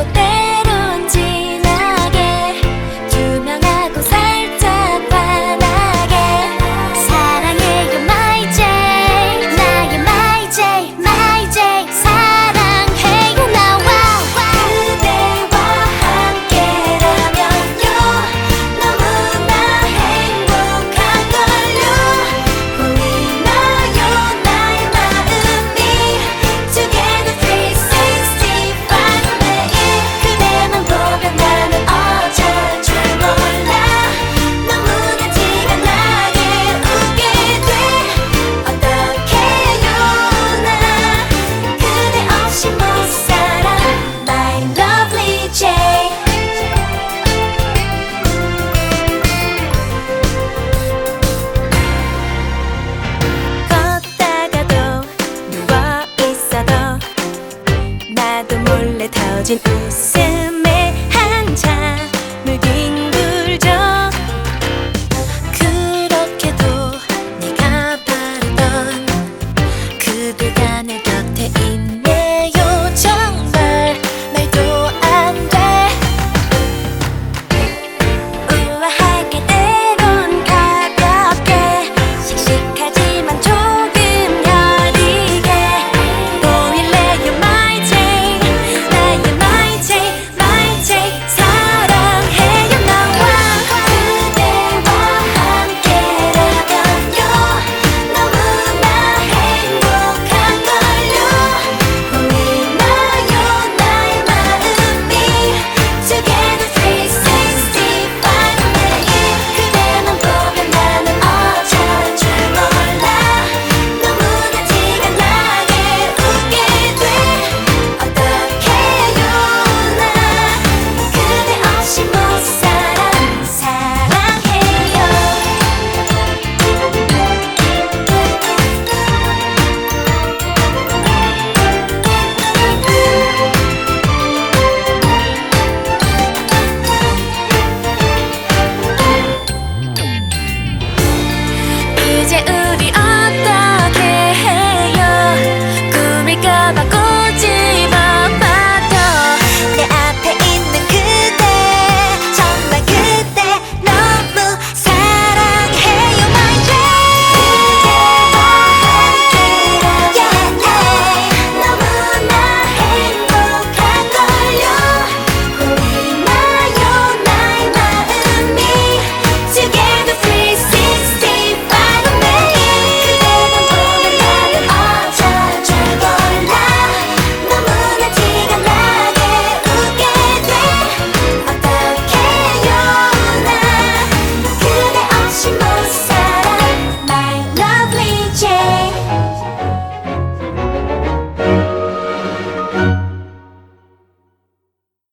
discoteca. imagine us. Yeah.